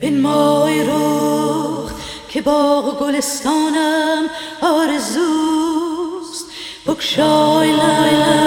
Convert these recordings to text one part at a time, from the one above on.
این مای روح که باغ گلستانم آرزوست. بکشای لای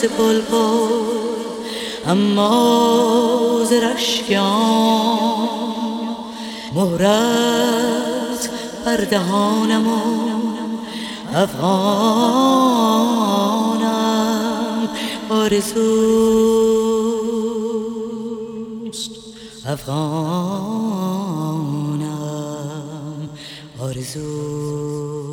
ز اما ز رشکیان مهرت بر دهانم و افغانم آرزوست افغانم آرزوست.